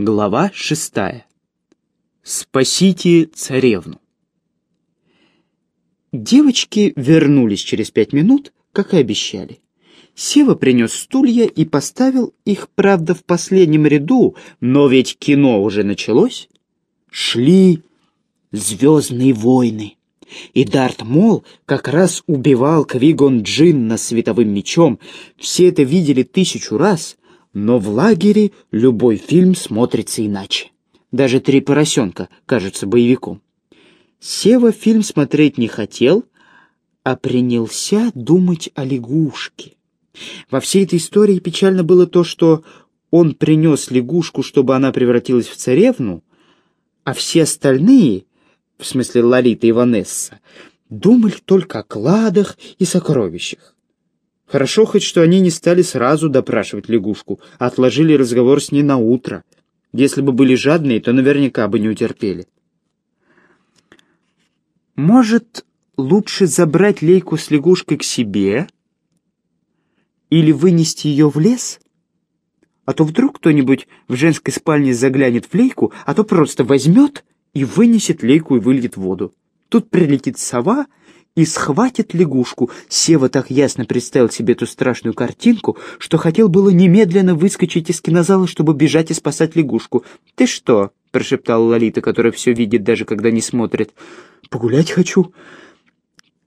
Глава шестая. Спасите царевну. Девочки вернулись через пять минут, как и обещали. Сева принес стулья и поставил их, правда, в последнем ряду, но ведь кино уже началось. Шли «Звездные войны». И Дарт Мол как раз убивал Квигон Джинна световым мечом. Все это видели тысячу раз, но в лагере любой фильм смотрится иначе. Даже «Три поросенка» кажется боевиком. Сева фильм смотреть не хотел, а принялся думать о лягушке. Во всей этой истории печально было то, что он принес лягушку, чтобы она превратилась в царевну, а все остальные, в смысле Лолита и Ванесса, думали только о кладах и сокровищах. Хорошо хоть, что они не стали сразу допрашивать лягушку, а отложили разговор с ней на утро. Если бы были жадные, то наверняка бы не утерпели. Может, лучше забрать лейку с лягушкой к себе или вынести ее в лес? А то вдруг кто-нибудь в женской спальне заглянет в лейку, а то просто возьмет и вынесет лейку и выльет воду. Тут прилетит сова и схватит лягушку. Сева так ясно представил себе эту страшную картинку, что хотел было немедленно выскочить из кинозала, чтобы бежать и спасать лягушку. «Ты что?» — прошептала Лолита, которая все видит, даже когда не смотрит. «Погулять хочу».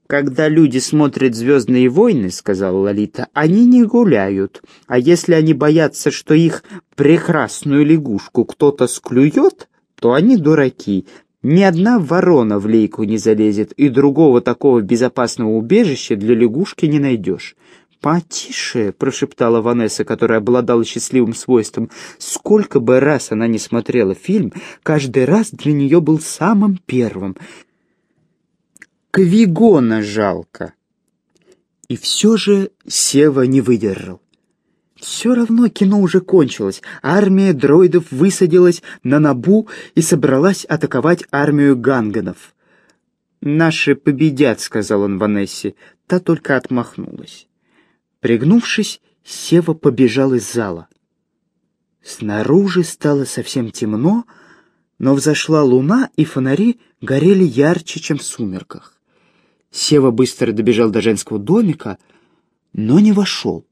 «Когда люди смотрят «Звездные войны», — сказала Лолита, — «они не гуляют. А если они боятся, что их прекрасную лягушку кто-то склюет, то они дураки. Ни одна ворона в лейку не залезет, и другого такого безопасного убежища для лягушки не найдешь. «Потише», — прошептала Ванесса, которая обладала счастливым свойством. Сколько бы раз она не смотрела фильм, каждый раз для нее был самым первым. Квигона жалко. И все же Сева не выдержал. Все равно кино уже кончилось. Армия дроидов высадилась на Набу и собралась атаковать армию ганганов. «Наши победят», — сказал он Ванессе. Та только отмахнулась. Пригнувшись, Сева побежал из зала. Снаружи стало совсем темно, но взошла луна, и фонари горели ярче, чем в сумерках. Сева быстро добежал до женского домика, но не вошел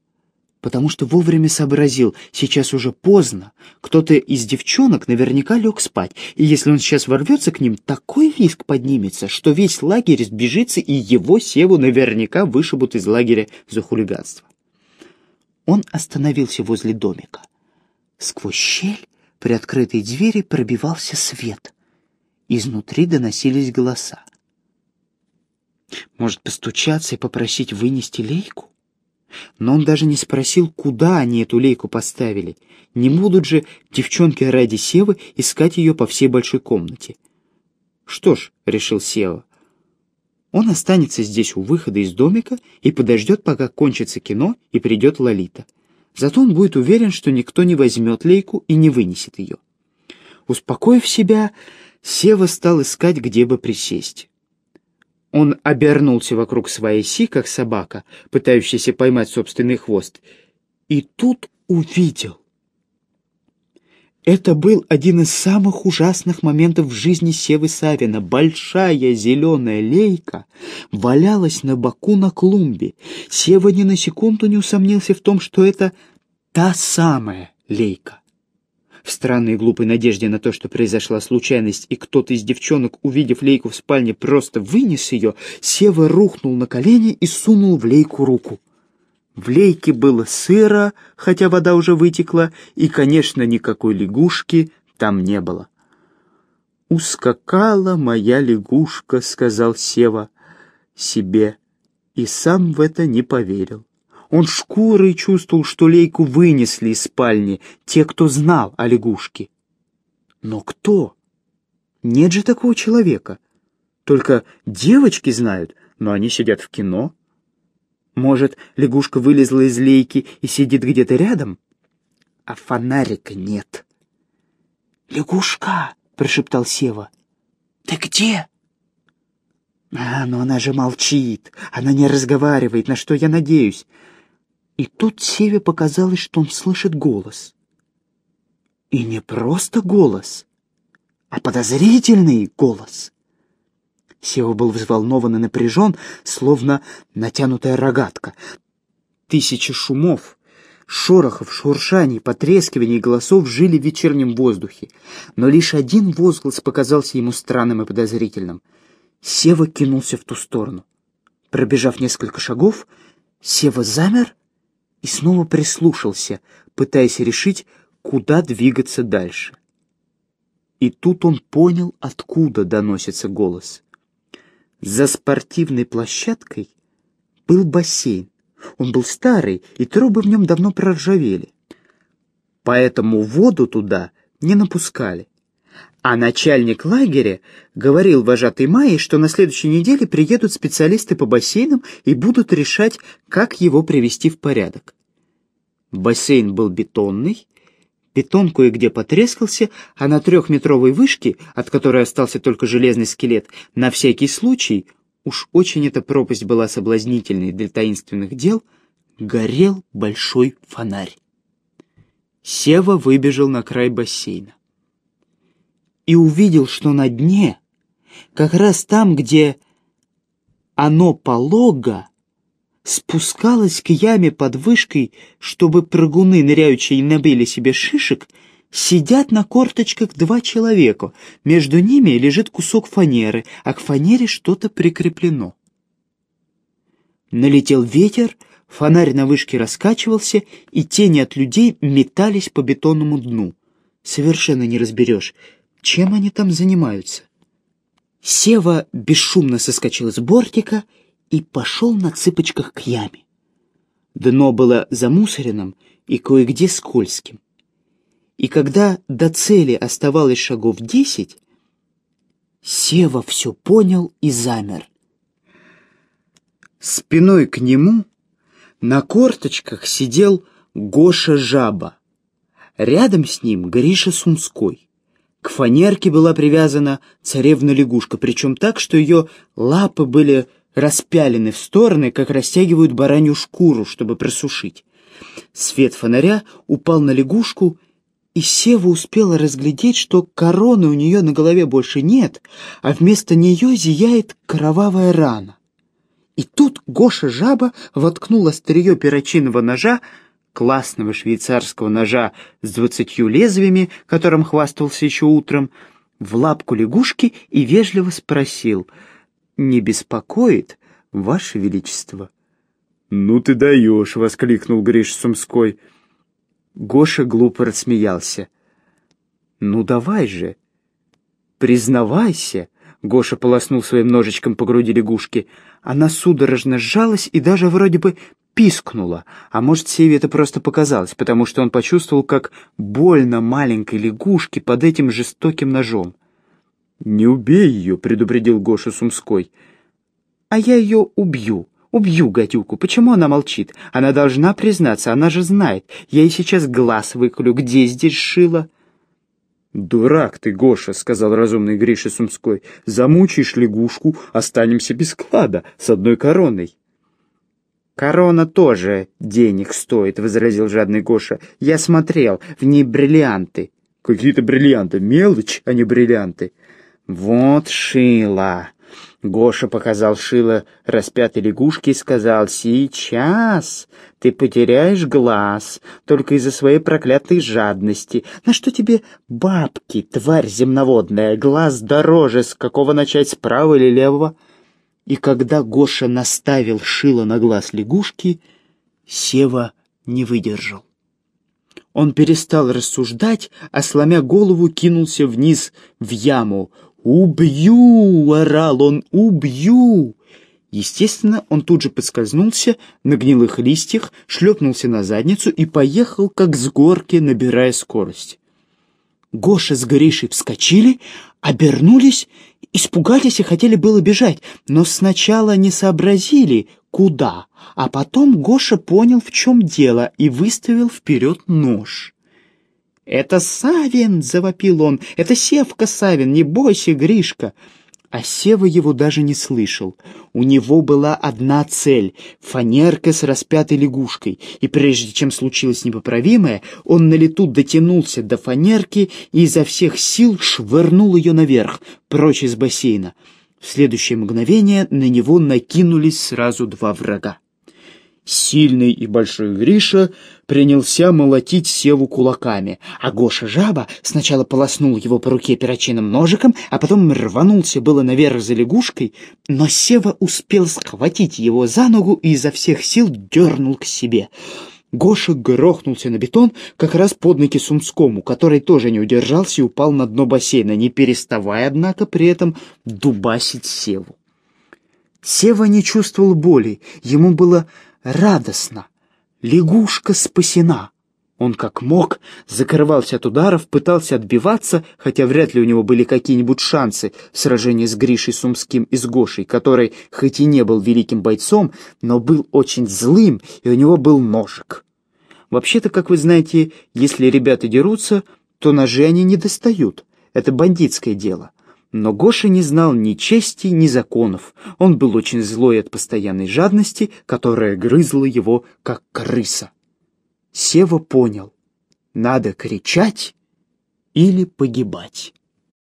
потому что вовремя сообразил, сейчас уже поздно. Кто-то из девчонок наверняка лег спать, и если он сейчас ворвется к ним, такой риск поднимется, что весь лагерь сбежится, и его Севу наверняка вышибут из лагеря за хулиганство. Он остановился возле домика. Сквозь щель при открытой двери пробивался свет. Изнутри доносились голоса. Может, постучаться и попросить вынести лейку? Но он даже не спросил, куда они эту лейку поставили. Не будут же девчонки ради Севы искать ее по всей большой комнате. Что ж, — решил Сева, — он останется здесь у выхода из домика и подождет, пока кончится кино и придет Лолита. Зато он будет уверен, что никто не возьмет лейку и не вынесет ее. Успокоив себя, Сева стал искать, где бы присесть. Он обернулся вокруг своей оси, как собака, пытающаяся поймать собственный хвост, и тут увидел. Это был один из самых ужасных моментов в жизни Севы Савина. Большая зеленая лейка валялась на боку на клумбе. Сева ни на секунду не усомнился в том, что это та самая лейка. В странной глупой надежде на то, что произошла случайность, и кто-то из девчонок, увидев лейку в спальне, просто вынес ее, Сева рухнул на колени и сунул в лейку руку. В лейке было сыро, хотя вода уже вытекла, и, конечно, никакой лягушки там не было. «Ускакала моя лягушка», — сказал Сева себе, и сам в это не поверил. Он шкурой чувствовал, что лейку вынесли из спальни те, кто знал о лягушке. Но кто? Нет же такого человека. Только девочки знают, но они сидят в кино. Может, лягушка вылезла из лейки и сидит где-то рядом? А фонарика нет. «Лягушка!» — прошептал Сева. «Ты где?» «А, но она же молчит, она не разговаривает, на что я надеюсь. И тут Севе показалось, что он слышит голос. И не просто голос, а подозрительный голос. Сева был взволнован и напряжен, словно натянутая рогатка. Тысячи шумов, шорохов, шуршаний, потрескиваний голосов жили в вечернем воздухе, но лишь один возглас показался ему странным и подозрительным. Сева кинулся в ту сторону. Пробежав несколько шагов, Сева замер и снова прислушался, пытаясь решить, куда двигаться дальше. И тут он понял, откуда доносится голос. За спортивной площадкой был бассейн. Он был старый, и трубы в нем давно проржавели. Поэтому воду туда не напускали. А начальник лагеря говорил вожатой Майе, что на следующей неделе приедут специалисты по бассейнам и будут решать, как его привести в порядок. Бассейн был бетонный, бетон кое-где потрескался, а на трехметровой вышке, от которой остался только железный скелет, на всякий случай, уж очень эта пропасть была соблазнительной для таинственных дел, горел большой фонарь. Сева выбежал на край бассейна и увидел, что на дне, как раз там, где оно полого, спускалось к яме под вышкой, чтобы прыгуны, ныряющие, набили себе шишек, сидят на корточках два человека. Между ними лежит кусок фанеры, а к фанере что-то прикреплено. Налетел ветер, фонарь на вышке раскачивался, и тени от людей метались по бетонному дну. Совершенно не разберешь, чем они там занимаются. Сева бесшумно соскочил с бортика и пошел на цыпочках к яме. Дно было замусоренным и кое-где скользким. И когда до цели оставалось шагов десять, Сева все понял и замер. Спиной к нему на корточках сидел Гоша Жаба. Рядом с ним Гриша Сумской. К фанерке была привязана царевна-лягушка, причем так, что ее лапы были распялены в стороны, как растягивают баранью шкуру, чтобы просушить. Свет фонаря упал на лягушку, и Сева успела разглядеть, что короны у нее на голове больше нет, а вместо нее зияет кровавая рана. И тут Гоша-жаба воткнула острие перочинного ножа, классного швейцарского ножа с двадцатью лезвиями, которым хвастался еще утром, в лапку лягушки и вежливо спросил — не беспокоит, Ваше Величество?» «Ну ты даешь!» — воскликнул Гриш Сумской. Гоша глупо рассмеялся. «Ну давай же! Признавайся!» Гоша полоснул своим ножичком по груди лягушки. Она судорожно сжалась и даже вроде бы пискнула. А может, Севе это просто показалось, потому что он почувствовал, как больно маленькой лягушке под этим жестоким ножом. «Не убей ее», — предупредил Гоша Сумской. «А я ее убью. Убью гадюку. Почему она молчит? Она должна признаться, она же знает. Я ей сейчас глаз выколю. Где здесь шила?» «Дурак ты, Гоша», — сказал разумный Гриша Сумской. «Замучаешь лягушку, останемся без клада, с одной короной». «Корона тоже денег стоит», — возразил жадный Гоша. «Я смотрел, в ней бриллианты». «Какие-то бриллианты. Мелочь, а не бриллианты». «Вот шило!» Гоша показал шило распятой лягушки и сказал, «Сейчас ты потеряешь глаз только из-за своей проклятой жадности. На что тебе бабки, тварь земноводная? Глаз дороже, с какого начать, справа или левого?» И когда Гоша наставил шило на глаз лягушки, Сева не выдержал. Он перестал рассуждать, а сломя голову кинулся вниз в яму. «Убью!» — орал он. «Убью!» Естественно, он тут же подскользнулся на гнилых листьях, шлепнулся на задницу и поехал, как с горки, набирая скорость. Гоша с Гришей вскочили, обернулись, испугались и хотели было бежать, но сначала не сообразили, куда, а потом Гоша понял, в чем дело, и выставил вперед нож. «Это Савин!» — завопил он. «Это Севка Савин! Не бойся, Гришка!» А Сева его даже не слышал. У него была одна цель — фанерка с распятой лягушкой, и прежде чем случилось непоправимое, он на лету дотянулся до фанерки и изо всех сил швырнул ее наверх, прочь из бассейна. В следующее мгновение на него накинулись сразу два врага. Сильный и большой Гриша принялся молотить Севу кулаками, а Гоша-жаба сначала полоснул его по руке перочинным ножиком, а потом рванулся было наверх за лягушкой, но Сева успел схватить его за ногу и изо всех сил дернул к себе. Гоша грохнулся на бетон как раз под ноги Сумскому, который тоже не удержался и упал на дно бассейна, не переставая, однако, при этом дубасить Севу. Сева не чувствовал боли, ему было радостно. Лягушка спасена. Он как мог, закрывался от ударов, пытался отбиваться, хотя вряд ли у него были какие-нибудь шансы в сражении с Гришей Сумским и с Гошей, который хоть и не был великим бойцом, но был очень злым, и у него был ножик. Вообще-то, как вы знаете, если ребята дерутся, то ножи они не достают. Это бандитское дело. Но Гоша не знал ни чести, ни законов. Он был очень злой от постоянной жадности, которая грызла его, как крыса. Сева понял, надо кричать или погибать.